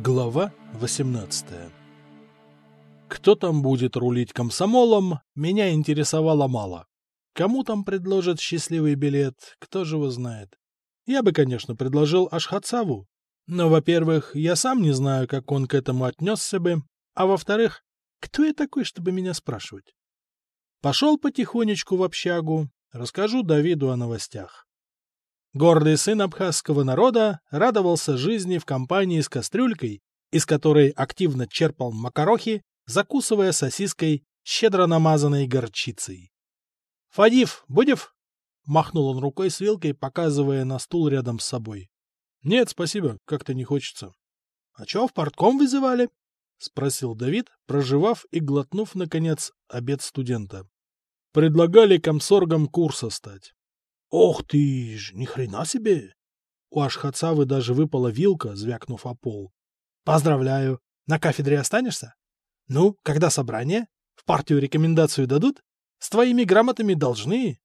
Глава 18 Кто там будет рулить комсомолом, меня интересовало мало. Кому там предложат счастливый билет, кто же его знает. Я бы, конечно, предложил Ашхацаву, но, во-первых, я сам не знаю, как он к этому отнесся бы, а во-вторых, кто я такой, чтобы меня спрашивать? Пошел потихонечку в общагу, расскажу Давиду о новостях. Гордый сын абхазского народа радовался жизни в компании с кастрюлькой, из которой активно черпал макарохи, закусывая сосиской, щедро намазанной горчицей. — Фадив, будев? — махнул он рукой с вилкой, показывая на стул рядом с собой. — Нет, спасибо, как-то не хочется. — А чё, в портком вызывали? — спросил Давид, проживав и глотнув, наконец, обед студента. — Предлагали комсоргом курса стать. Ох ты ж, ни хрена себе! У Ашхацавы даже выпала вилка, звякнув о пол. Поздравляю! На кафедре останешься? Ну, когда собрание? В партию рекомендацию дадут? С твоими грамотами должны.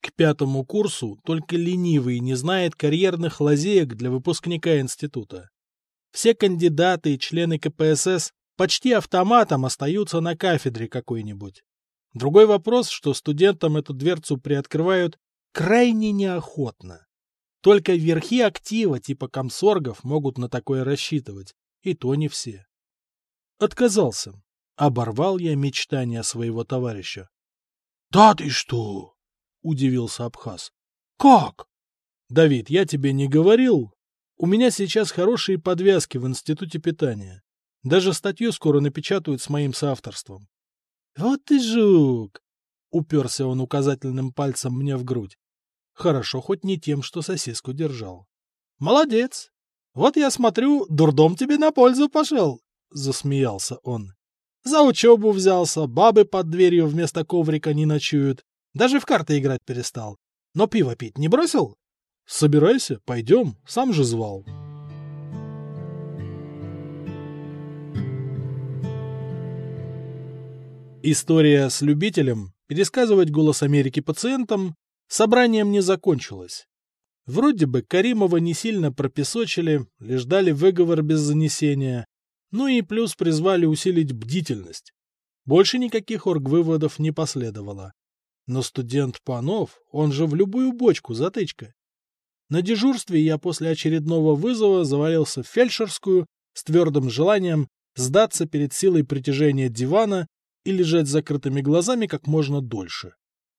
К пятому курсу только ленивый не знает карьерных лазеек для выпускника института. Все кандидаты и члены КПСС почти автоматом остаются на кафедре какой-нибудь. Другой вопрос, что студентам эту дверцу приоткрывают крайне неохотно. Только верхи актива типа комсоргов могут на такое рассчитывать, и то не все. Отказался. Оборвал я мечтания своего товарища. — Да ты что? — удивился Абхаз. — Как? — Давид, я тебе не говорил. У меня сейчас хорошие подвязки в институте питания. Даже статью скоро напечатают с моим соавторством. — Вот ты жук! — уперся он указательным пальцем мне в грудь. Хорошо хоть не тем, что сосиску держал. — Молодец! Вот я смотрю, дурдом тебе на пользу пошел, — засмеялся он. — За учебу взялся, бабы под дверью вместо коврика не ночуют, даже в карты играть перестал. Но пиво пить не бросил? — Собирайся, пойдем, сам же звал. История с любителем пересказывать голос Америки пациентам Собранием не закончилось. Вроде бы Каримова не сильно пропесочили, лишь дали выговор без занесения, ну и плюс призвали усилить бдительность. Больше никаких оргвыводов не последовало. Но студент Панов, он же в любую бочку затычка. На дежурстве я после очередного вызова завалился в фельдшерскую с твердым желанием сдаться перед силой притяжения дивана и лежать с закрытыми глазами как можно дольше.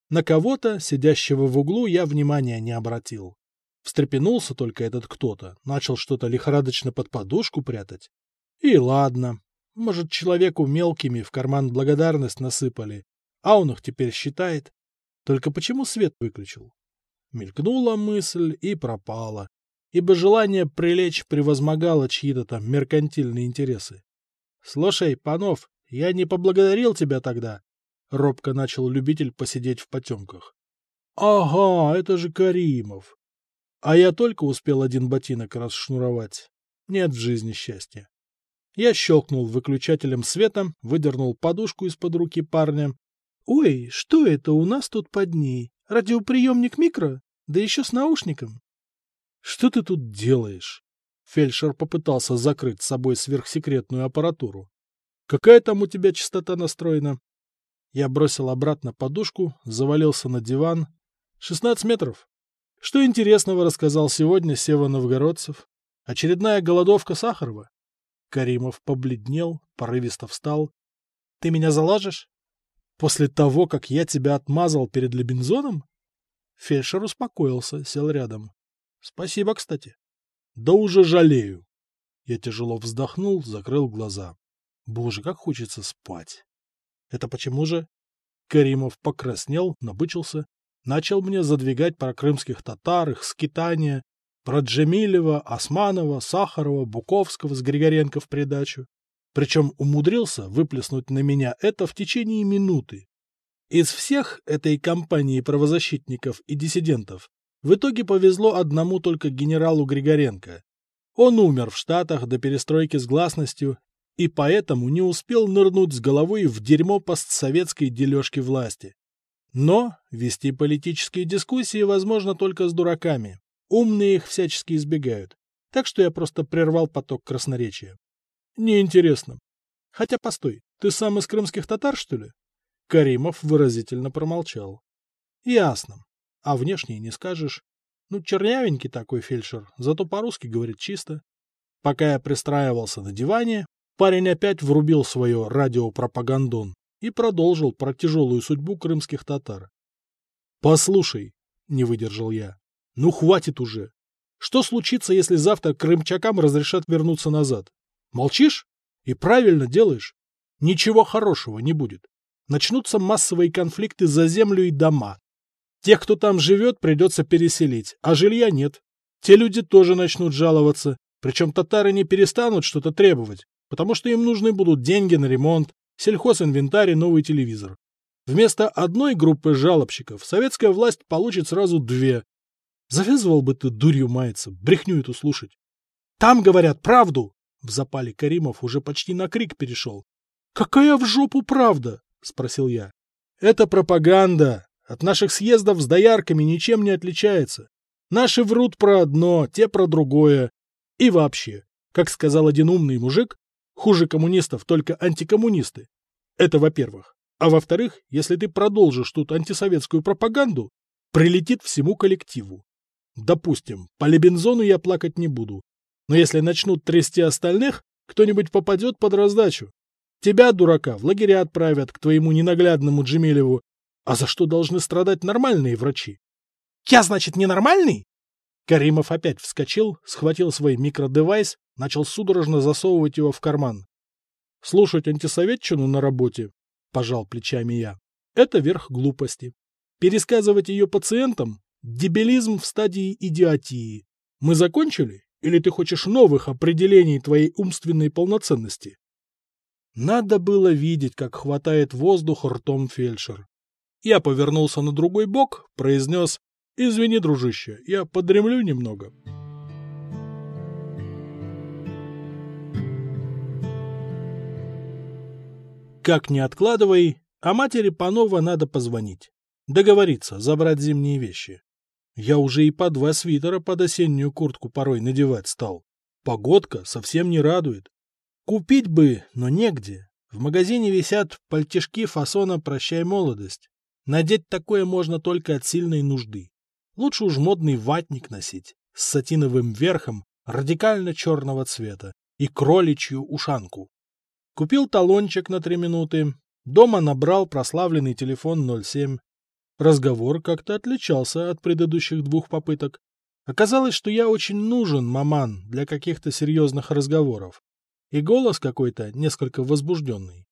На кого-то, сидящего в углу, я внимания не обратил. Встрепенулся только этот кто-то, начал что-то лихорадочно под подушку прятать. И ладно, может, человеку мелкими в карман благодарность насыпали, а он их теперь считает. Только почему свет выключил? Мелькнула мысль и пропала, ибо желание прилечь превозмогало чьи-то там меркантильные интересы. — Слушай, Панов, я не поблагодарил тебя тогда. — робко начал любитель посидеть в потемках. — Ага, это же Каримов. А я только успел один ботинок расшнуровать. Нет в жизни счастья. Я щелкнул выключателем света, выдернул подушку из-под руки парня. «Ой, что это у нас тут под ней? Радиоприемник микро? Да еще с наушником». «Что ты тут делаешь?» Фельдшер попытался закрыть с собой сверхсекретную аппаратуру. «Какая там у тебя частота настроена?» Я бросил обратно подушку, завалился на диван. Шестнадцать метров. Что интересного рассказал сегодня Сева Новгородцев? Очередная голодовка Сахарова? Каримов побледнел, порывисто встал. — Ты меня заложишь? После того, как я тебя отмазал перед Лебензоном? Фельдшер успокоился, сел рядом. — Спасибо, кстати. — Да уже жалею. Я тяжело вздохнул, закрыл глаза. Боже, как хочется спать. Это почему же? Каримов покраснел, набычился, начал мне задвигать про крымских татар, их скитания, про Джемилева, Османова, Сахарова, Буковского с Григоренко в придачу. Причем умудрился выплеснуть на меня это в течение минуты. Из всех этой компании правозащитников и диссидентов в итоге повезло одному только генералу Григоренко. Он умер в Штатах до перестройки с гласностью и поэтому не успел нырнуть с головой в дерьмо постсоветской дележки власти. Но вести политические дискуссии возможно только с дураками. Умные их всячески избегают. так что я просто прервал поток красноречия. Неинтересно. Хотя, постой, ты сам из крымских татар, что ли? Каримов выразительно промолчал. Ясно. А внешне не скажешь. Ну, чернявенький такой фельдшер, зато по-русски говорит чисто. Пока я пристраивался на диване, парень опять врубил свое радиопропагандон и продолжил про тяжелую судьбу крымских татар. «Послушай», — не выдержал я, — «ну хватит уже. Что случится, если завтра крымчакам разрешат вернуться назад? Молчишь? И правильно делаешь. Ничего хорошего не будет. Начнутся массовые конфликты за землю и дома. Тех, кто там живет, придется переселить, а жилья нет. Те люди тоже начнут жаловаться, причем татары не перестанут что-то требовать, потому что им нужны будут деньги на ремонт, сельхозинвентарь и новый телевизор. Вместо одной группы жалобщиков советская власть получит сразу две. Завязывал бы ты дурью маяться, брехню эту слушать. Там говорят правду! В запале Каримов уже почти на крик перешел. «Какая в жопу правда?» — спросил я. «Это пропаганда. От наших съездов с доярками ничем не отличается. Наши врут про одно, те про другое. И вообще, как сказал один умный мужик, хуже коммунистов только антикоммунисты. Это во-первых. А во-вторых, если ты продолжишь тут антисоветскую пропаганду, прилетит всему коллективу. Допустим, по Лебензону я плакать не буду. Но если начнут трясти остальных, кто-нибудь попадет под раздачу. Тебя, дурака, в лагеря отправят к твоему ненаглядному Джемилеву. А за что должны страдать нормальные врачи? Я, значит, ненормальный? Каримов опять вскочил, схватил свой микродевайс, начал судорожно засовывать его в карман. Слушать антисоветчину на работе, пожал плечами я, это верх глупости. Пересказывать ее пациентам – дебилизм в стадии идиотии. Мы закончили? Или ты хочешь новых определений твоей умственной полноценности? Надо было видеть, как хватает воздух ртом фельдшер. Я повернулся на другой бок, произнес Извини, дружище, я подремлю немного. Как не откладывай, а матери Панова надо позвонить. Договориться, забрать зимние вещи. Я уже и по два свитера под осеннюю куртку порой надевать стал. Погодка совсем не радует. Купить бы, но негде. В магазине висят пальтишки фасона «Прощай, молодость». Надеть такое можно только от сильной нужды. Лучше уж модный ватник носить с сатиновым верхом радикально черного цвета и кроличью ушанку. Купил талончик на три минуты, дома набрал прославленный телефон 07. Разговор как-то отличался от предыдущих двух попыток. Оказалось, что я очень нужен, маман, для каких-то серьезных разговоров. И голос какой-то несколько возбужденный.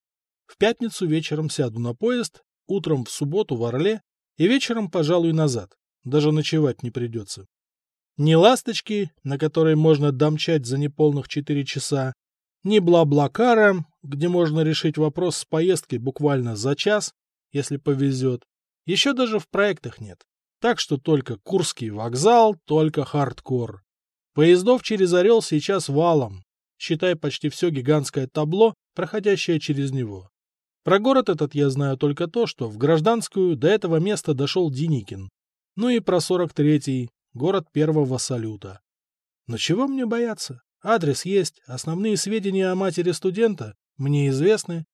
В пятницу вечером сяду на поезд, утром в субботу в Орле и вечером, пожалуй, назад даже ночевать не придется. Ни ласточки, на которой можно домчать за неполных четыре часа, ни бла-блакара, где можно решить вопрос с поездкой буквально за час, если повезет. Еще даже в проектах нет. Так что только Курский вокзал, только хардкор. Поездов через Орел сейчас валом, считай почти все гигантское табло, проходящее через него. Про город этот я знаю только то, что в гражданскую до этого места дошел Деникин. Ну и про 43-й, город первого салюта. Но чего мне бояться? Адрес есть, основные сведения о матери студента мне известны.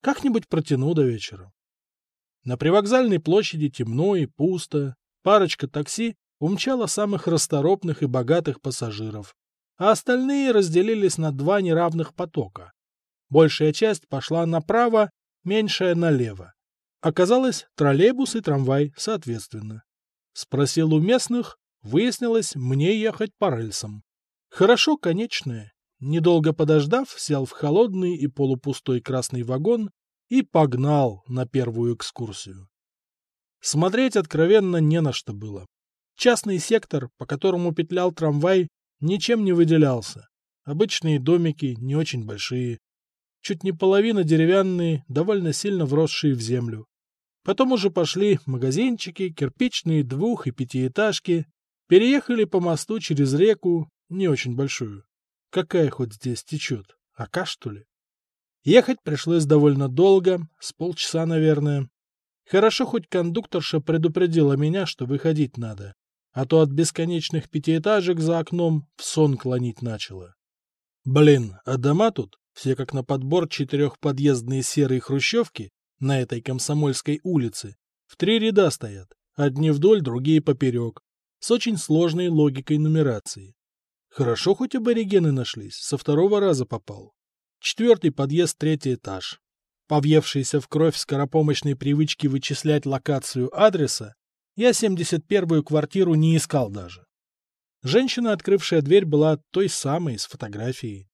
Как-нибудь протяну до вечера. На привокзальной площади темно и пусто. Парочка такси умчала самых расторопных и богатых пассажиров, а остальные разделились на два неравных потока. Большая часть пошла направо, меньшая налево. Оказалось, троллейбус и трамвай соответственно. Спросил у местных, выяснилось, мне ехать по рельсам. Хорошо, конечное. Недолго подождав, сел в холодный и полупустой красный вагон и погнал на первую экскурсию. Смотреть откровенно не на что было. Частный сектор, по которому петлял трамвай, ничем не выделялся. Обычные домики, не очень большие. Чуть не половина деревянные, довольно сильно вросшие в землю. Потом уже пошли магазинчики, кирпичные двух- и пятиэтажки. Переехали по мосту через реку, не очень большую. Какая хоть здесь течет? Ака, что ли? Ехать пришлось довольно долго, с полчаса, наверное. Хорошо, хоть кондукторша предупредила меня, что выходить надо. а то от бесконечных пятиэтажек за окном в сон клонить начало. Блин, а дома тут все как на подбор четырехподъездные серые хрущевки на этой Комсомольской улице в три ряда стоят, одни вдоль, другие поперек, с очень сложной логикой нумерации. Хорошо хоть аборигены нашлись, со второго раза попал. Четвертый подъезд, третий этаж. Повъевшийся в кровь скоропомощной привычки вычислять локацию адреса, я 71-ю квартиру не искал даже. Женщина, открывшая дверь, была той самой, с фотографией.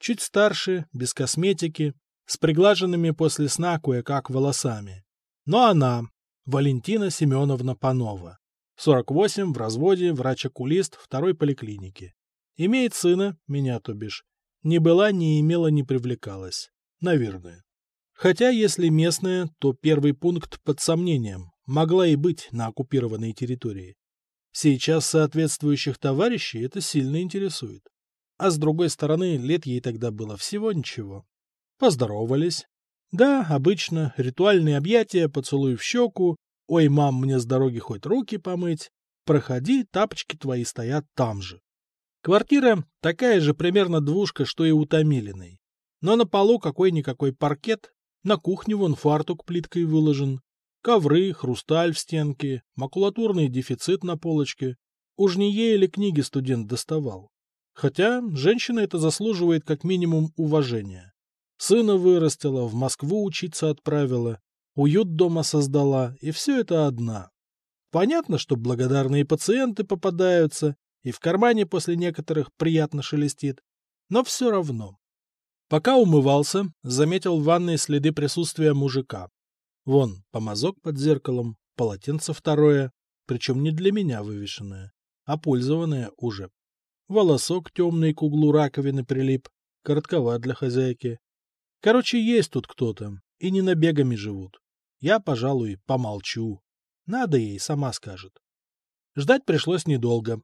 Чуть старше, без косметики, с приглаженными после сна кое-как волосами. Но она, Валентина Семеновна Панова, 48, в разводе, врач-окулист второй поликлиники. Имеет сына, меня то бишь. Не была, не имела, не привлекалась. Наверное. Хотя, если местная, то первый пункт под сомнением. Могла и быть на оккупированной территории. Сейчас соответствующих товарищей это сильно интересует. А с другой стороны, лет ей тогда было всего ничего. Поздоровались. Да, обычно, ритуальные объятия, поцелуй в щеку. Ой, мам, мне с дороги хоть руки помыть. Проходи, тапочки твои стоят там же. Квартира такая же примерно двушка, что и у Томилиной. Но на полу какой-никакой паркет, на кухне вон фартук плиткой выложен, ковры, хрусталь в стенке, макулатурный дефицит на полочке. Уж не ей или книги студент доставал. Хотя женщина это заслуживает как минимум уважения. Сына вырастила, в Москву учиться отправила, уют дома создала, и все это одна. Понятно, что благодарные пациенты попадаются, и в кармане после некоторых приятно шелестит, но все равно. Пока умывался, заметил в ванной следы присутствия мужика. Вон, помазок под зеркалом, полотенце второе, причем не для меня вывешенное, а пользованное уже. Волосок темный к углу раковины прилип, коротковат для хозяйки. Короче, есть тут кто-то, и не набегами живут. Я, пожалуй, помолчу. Надо ей, сама скажет. Ждать пришлось недолго.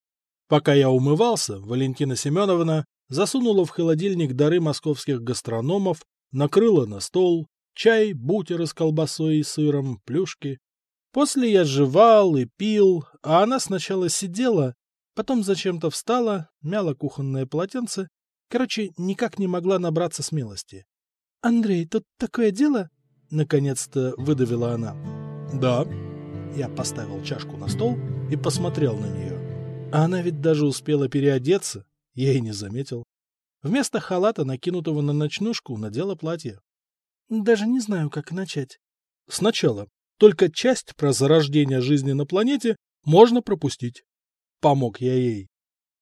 Пока я умывался, Валентина Семеновна засунула в холодильник дары московских гастрономов, накрыла на стол, чай, бутеры с колбасой и сыром, плюшки. После я жевал и пил, а она сначала сидела, потом зачем-то встала, мяла кухонное полотенце. Короче, никак не могла набраться смелости. «Андрей, тут такое дело?» — наконец-то выдавила она. «Да». Я поставил чашку на стол и посмотрел на нее. А она ведь даже успела переодеться, я и не заметил. Вместо халата, накинутого на ночнушку, надела платье. Даже не знаю, как начать. Сначала. Только часть про зарождение жизни на планете можно пропустить. Помог я ей.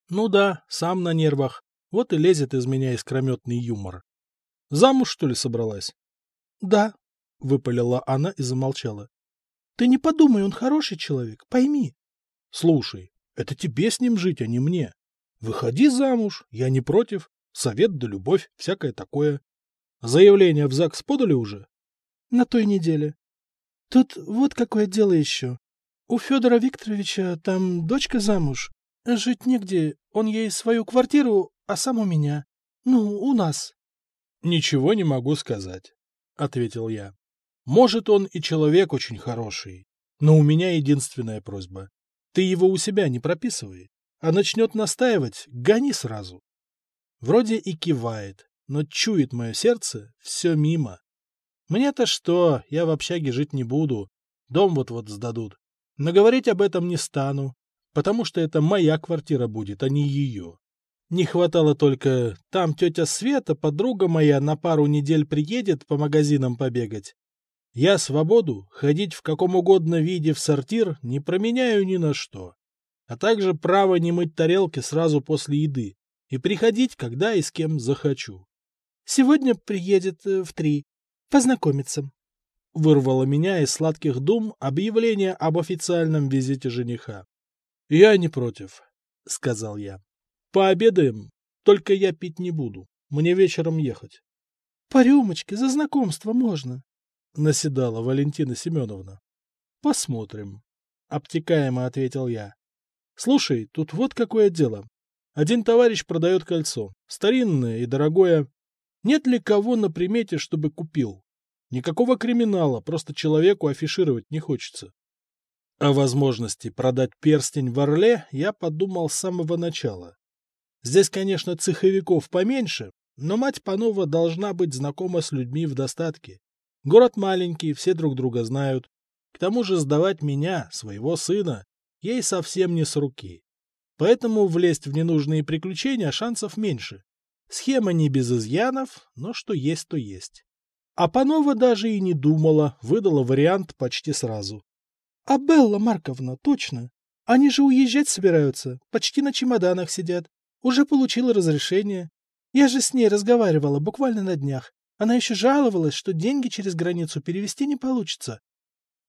Ну да, сам на нервах. Вот и лезет из меня искрометный юмор. Замуж, что ли, собралась? Да, выпалила она и замолчала. Ты не подумай, он хороший человек, пойми. Слушай, это тебе с ним жить, а не мне. Выходи замуж, я не против. Совет да любовь, всякое такое. Заявление в ЗАГС подали уже? На той неделе. Тут вот какое дело еще. У Федора Викторовича там дочка замуж. Жить негде, он ей свою квартиру, а сам у меня. Ну, у нас. Ничего не могу сказать, — ответил я. Может, он и человек очень хороший, но у меня единственная просьба. Ты его у себя не прописывай, а начнет настаивать, гони сразу. Вроде и кивает, но чует мое сердце все мимо. Мне-то что, я в общаге жить не буду, дом вот-вот сдадут. Но говорить об этом не стану, потому что это моя квартира будет, а не ее. Не хватало только, там тетя Света, подруга моя, на пару недель приедет по магазинам побегать. Я свободу ходить в каком угодно виде в сортир не променяю ни на что. А также право не мыть тарелки сразу после еды и приходить, когда и с кем захочу. Сегодня приедет э, в три. Познакомиться. Вырвало меня из сладких дум объявление об официальном визите жениха. Я не против, сказал я. Пообедаем, только я пить не буду. Мне вечером ехать. По рюмочке за знакомство можно, наседала Валентина Семеновна. Посмотрим, обтекаемо ответил я. Слушай, тут вот какое дело. Один товарищ продает кольцо, старинное и дорогое, нет ли кого на примете, чтобы купил? Никакого криминала, просто человеку афишировать не хочется. О возможности продать перстень в Орле я подумал с самого начала. Здесь, конечно, цеховиков поменьше, но мать Панова должна быть знакома с людьми в достатке. Город маленький, все друг друга знают. К тому же сдавать меня, своего сына, ей совсем не с руки. Поэтому влезть в ненужные приключения шансов меньше. Схема не без изъянов, но что есть, то есть. А Панова даже и не думала, выдала вариант почти сразу. — А Белла Марковна, точно. Они же уезжать собираются, почти на чемоданах сидят. Уже получила разрешение. Я же с ней разговаривала буквально на днях. Она еще жаловалась, что деньги через границу перевести не получится.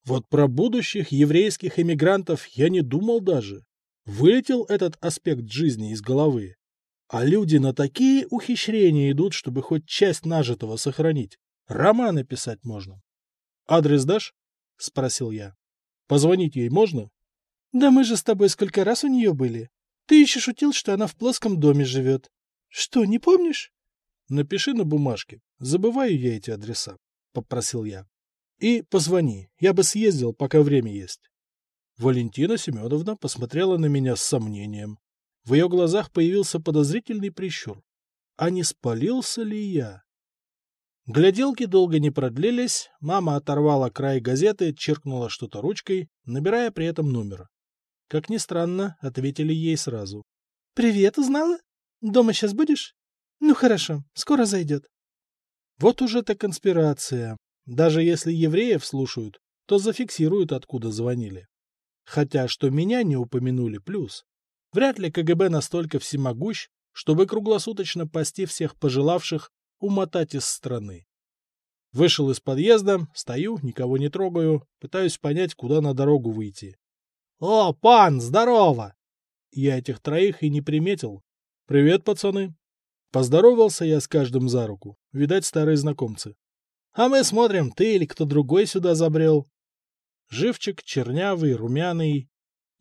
Вот про будущих еврейских эмигрантов я не думал даже. Вылетел этот аспект жизни из головы. А люди на такие ухищрения идут, чтобы хоть часть нажитого сохранить. Романы писать можно. «Адрес дашь?» — спросил я. «Позвонить ей можно?» «Да мы же с тобой сколько раз у нее были. Ты еще шутил, что она в плоском доме живет. Что, не помнишь?» «Напиши на бумажке. Забываю я эти адреса», — попросил я. «И позвони. Я бы съездил, пока время есть». Валентина Семеновна посмотрела на меня с сомнением. В ее глазах появился подозрительный прищур. А не спалился ли я? Гляделки долго не продлились, мама оторвала край газеты, черкнула что-то ручкой, набирая при этом номер. Как ни странно, ответили ей сразу. «Привет, узнала? Дома сейчас будешь? Ну хорошо, скоро зайдет». Вот уже-то конспирация. Даже если евреев слушают, то зафиксируют, откуда звонили. Хотя, что меня не упомянули, плюс. Вряд ли КГБ настолько всемогущ, чтобы круглосуточно пасти всех пожелавших умотать из страны. Вышел из подъезда, стою, никого не трогаю, пытаюсь понять, куда на дорогу выйти. «О, пан, здорово!» Я этих троих и не приметил. «Привет, пацаны!» Поздоровался я с каждым за руку. Видать, старые знакомцы. «А мы смотрим, ты или кто другой сюда забрел. Живчик чернявый, румяный.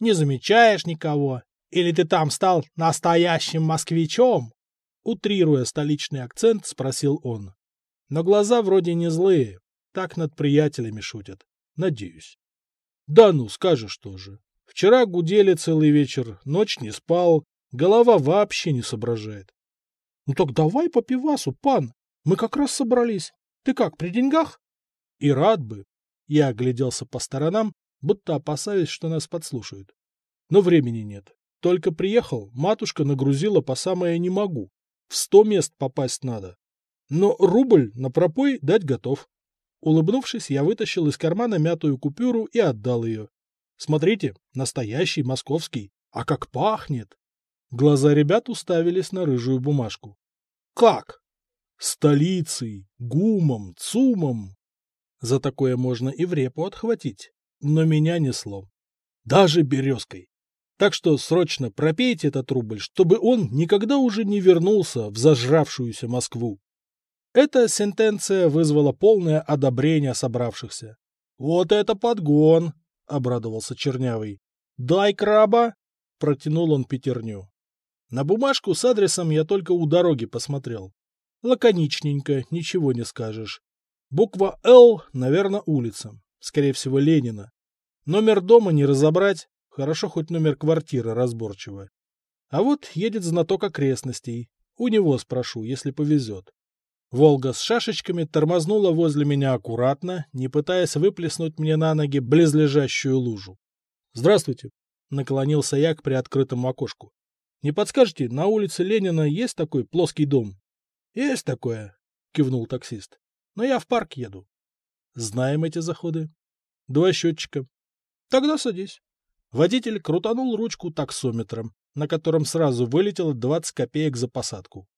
Не замечаешь никого? Или ты там стал настоящим москвичом? Утрируя столичный акцент, спросил он. Но глаза вроде не злые, так над приятелями шутят. Надеюсь. Да ну, скажешь тоже. Вчера гудели целый вечер, ночь не спал, голова вообще не соображает. Ну так давай по пивасу, пан. Мы как раз собрались. Ты как, при деньгах? И рад бы. Я огляделся по сторонам, будто опасаясь, что нас подслушают. Но времени нет. Только приехал, матушка нагрузила по самое не могу. В сто мест попасть надо. Но рубль на пропой дать готов. Улыбнувшись, я вытащил из кармана мятую купюру и отдал ее. Смотрите, настоящий московский. А как пахнет! Глаза ребят уставились на рыжую бумажку. Как? Столицей, гумом, цумом. За такое можно и в репу отхватить. Но меня несло. Даже березкой. Так что срочно пропейте этот рубль, чтобы он никогда уже не вернулся в зажравшуюся Москву. Эта сентенция вызвала полное одобрение собравшихся. «Вот это подгон!» — обрадовался Чернявый. «Дай краба!» — протянул он пятерню. На бумажку с адресом я только у дороги посмотрел. Лаконичненько, ничего не скажешь. Буква «Л», наверное, улица. Скорее всего, Ленина. Номер дома не разобрать. Хорошо, хоть номер квартиры разборчиво. А вот едет знаток окрестностей. У него спрошу, если повезет. Волга с шашечками тормознула возле меня аккуратно, не пытаясь выплеснуть мне на ноги близлежащую лужу. «Здравствуйте!» — наклонился я к приоткрытому окошку. «Не подскажете, на улице Ленина есть такой плоский дом?» «Есть такое!» — кивнул таксист но я в парк еду. Знаем эти заходы. Два счетчика. Тогда садись. Водитель крутанул ручку таксометром, на котором сразу вылетело 20 копеек за посадку.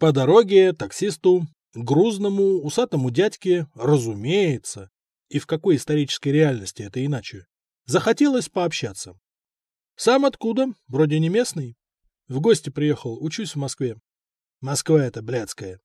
По дороге таксисту, грузному, усатому дядьке, разумеется, и в какой исторической реальности это иначе, захотелось пообщаться. Сам откуда? Вроде не местный. В гости приехал, учусь в Москве. Москва это блядская.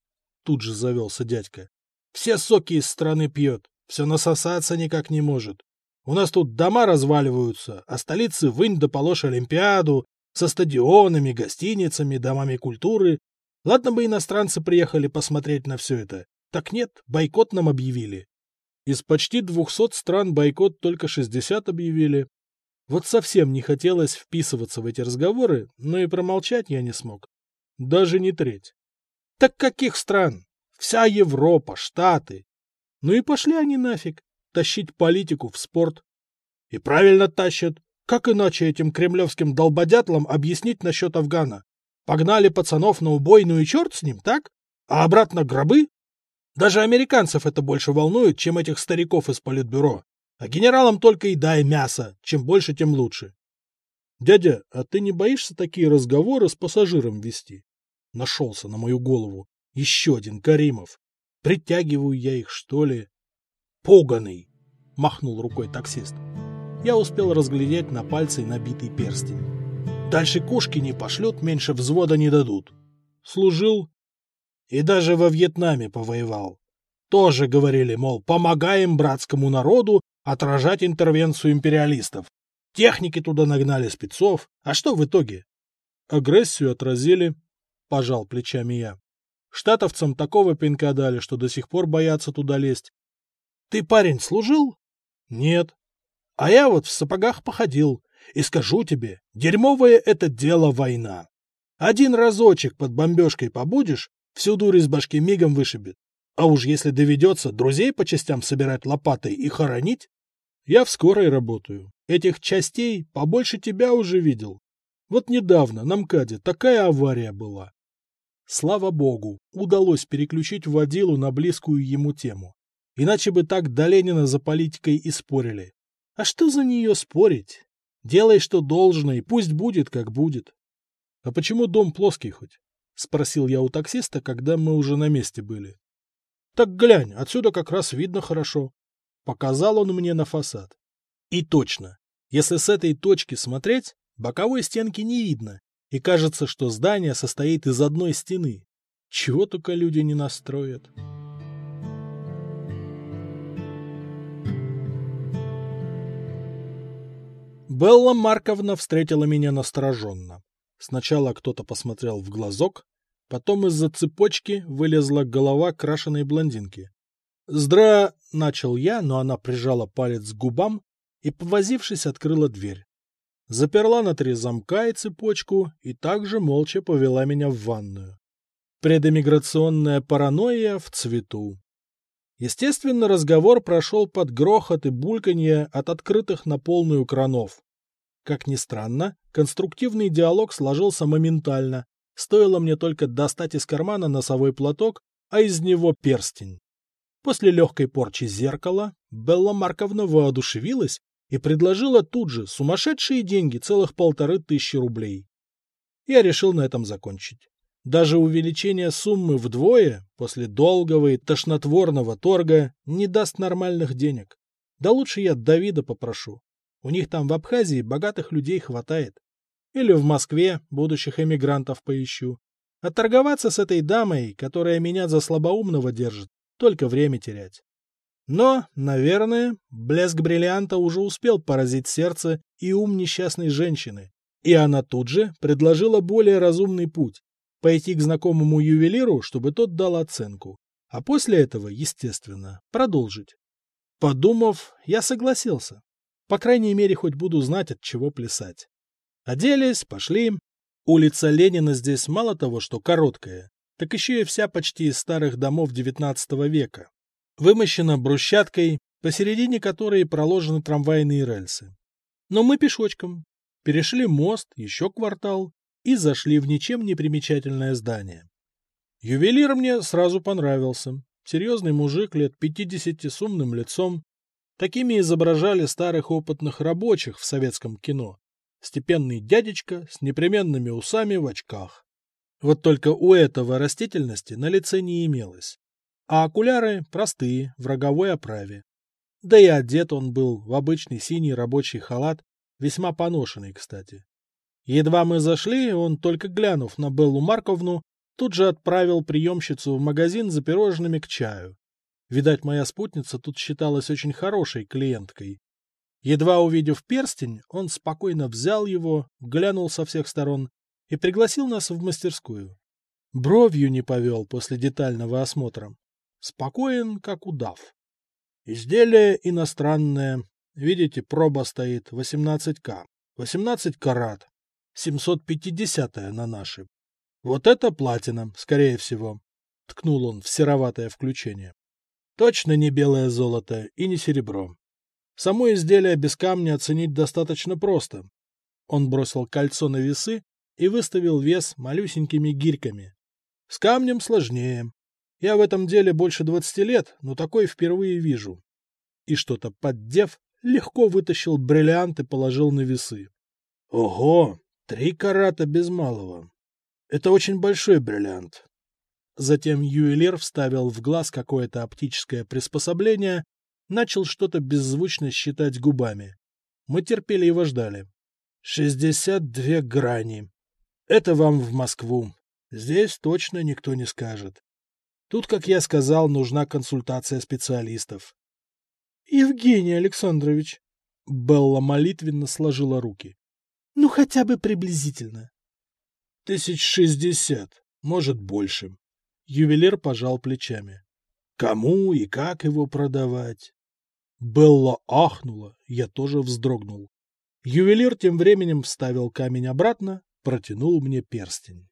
Тут же завелся дядька. Все соки из страны пьет, все насосаться никак не может. У нас тут дома разваливаются, а столицы вынь да положь Олимпиаду, со стадионами, гостиницами, домами культуры. Ладно бы иностранцы приехали посмотреть на все это. Так нет, бойкот нам объявили. Из почти двухсот стран бойкот только шестьдесят объявили, Вот совсем не хотелось вписываться в эти разговоры, но и промолчать я не смог. Даже не треть. Так каких стран? Вся Европа, Штаты. Ну и пошли они нафиг, тащить политику в спорт. И правильно тащат. Как иначе этим кремлевским долбодятлам объяснить насчет Афгана? Погнали пацанов на убойную и черт с ним, так? А обратно гробы? Даже американцев это больше волнует, чем этих стариков из политбюро. А генералам только и дай мясо. Чем больше, тем лучше. Дядя, а ты не боишься такие разговоры с пассажиром вести? Нашелся на мою голову. Еще один Каримов. Притягиваю я их, что ли? Поганый! Махнул рукой таксист. Я успел разглядеть на пальце набитый перстень. Дальше кошки не пошлют, меньше взвода не дадут. Служил и даже во Вьетнаме повоевал. Тоже говорили, мол, помогаем братскому народу отражать интервенцию империалистов. Техники туда нагнали спецов. А что в итоге? Агрессию отразили, пожал плечами я. Штатовцам такого пинка дали, что до сих пор боятся туда лезть. Ты, парень, служил? Нет. А я вот в сапогах походил. И скажу тебе, дерьмовое это дело война. Один разочек под бомбежкой побудешь, всю дурь из башки мигом вышибет. А уж если доведется друзей по частям собирать лопатой и хоронить, я в скорой работаю. Этих частей побольше тебя уже видел. Вот недавно на МКАДе такая авария была. Слава богу, удалось переключить водилу на близкую ему тему. Иначе бы так до Ленина за политикой и спорили. А что за нее спорить? Делай, что должно, и пусть будет, как будет. — А почему дом плоский хоть? — спросил я у таксиста, когда мы уже на месте были. — Так глянь, отсюда как раз видно хорошо. Показал он мне на фасад. И точно, если с этой точки смотреть, боковой стенки не видно, и кажется, что здание состоит из одной стены. Чего только люди не настроят. Белла Марковна встретила меня настороженно. Сначала кто-то посмотрел в глазок, потом из-за цепочки вылезла голова крашеной блондинки. «Здра...» — начал я, но она прижала палец к губам и, повозившись, открыла дверь. Заперла на три замка и цепочку и также молча повела меня в ванную. Предэмиграционная паранойя в цвету. Естественно, разговор прошел под грохот и бульканье от открытых на полную кранов. Как ни странно, конструктивный диалог сложился моментально. Стоило мне только достать из кармана носовой платок, а из него перстень. После легкой порчи зеркала Белла Марковна воодушевилась и предложила тут же сумасшедшие деньги, целых полторы тысячи рублей. Я решил на этом закончить. Даже увеличение суммы вдвое после долгого и тошнотворного торга не даст нормальных денег. Да лучше я Давида попрошу. У них там в Абхазии богатых людей хватает. Или в Москве будущих эмигрантов поищу. А торговаться с этой дамой, которая меня за слабоумного держит, только время терять. Но, наверное, блеск бриллианта уже успел поразить сердце и ум несчастной женщины, и она тут же предложила более разумный путь – пойти к знакомому ювелиру, чтобы тот дал оценку, а после этого, естественно, продолжить. Подумав, я согласился. По крайней мере, хоть буду знать, от чего плясать. Оделись, пошли. Улица Ленина здесь мало того, что короткая, так еще и вся почти из старых домов XIX века. Вымощена брусчаткой, посередине которой проложены трамвайные рельсы. Но мы пешочком. Перешли мост, еще квартал, и зашли в ничем не примечательное здание. Ювелир мне сразу понравился. Серьезный мужик лет 50 с умным лицом. Такими изображали старых опытных рабочих в советском кино. Степенный дядечка с непременными усами в очках. Вот только у этого растительности на лице не имелось. А окуляры простые, в роговой оправе. Да и одет он был в обычный синий рабочий халат, весьма поношенный, кстати. Едва мы зашли, он, только глянув на Беллу Марковну, тут же отправил приемщицу в магазин за пирожными к чаю. Видать, моя спутница тут считалась очень хорошей клиенткой. Едва увидев перстень, он спокойно взял его, глянул со всех сторон и пригласил нас в мастерскую. Бровью не повел после детального осмотра. Спокоен, как удав. Изделие иностранное, Видите, проба стоит 18К. 18 карат. 750 на наши. Вот это платина, скорее всего. Ткнул он в сероватое включение. Точно не белое золото и не серебро. Само изделие без камня оценить достаточно просто. Он бросил кольцо на весы и выставил вес малюсенькими гирьками. С камнем сложнее. Я в этом деле больше двадцати лет, но такой впервые вижу. И что-то поддев, легко вытащил бриллиант и положил на весы. Ого, три карата без малого. Это очень большой бриллиант. Затем ювелир вставил в глаз какое-то оптическое приспособление, начал что-то беззвучно считать губами. Мы терпели его ждали. Шестьдесят две грани. Это вам в Москву. Здесь точно никто не скажет. Тут, как я сказал, нужна консультация специалистов. — Евгений Александрович, — Белла молитвенно сложила руки, — ну хотя бы приблизительно. — Тысяч шестьдесят, может, больше. Ювелир пожал плечами. — Кому и как его продавать? Белла ахнула, я тоже вздрогнул. Ювелир тем временем вставил камень обратно, протянул мне перстень.